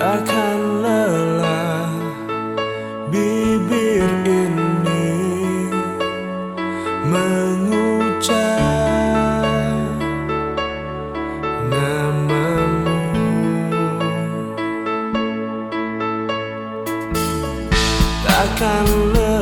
akan lelah bibir ini mengucap namamu. Takkan lelah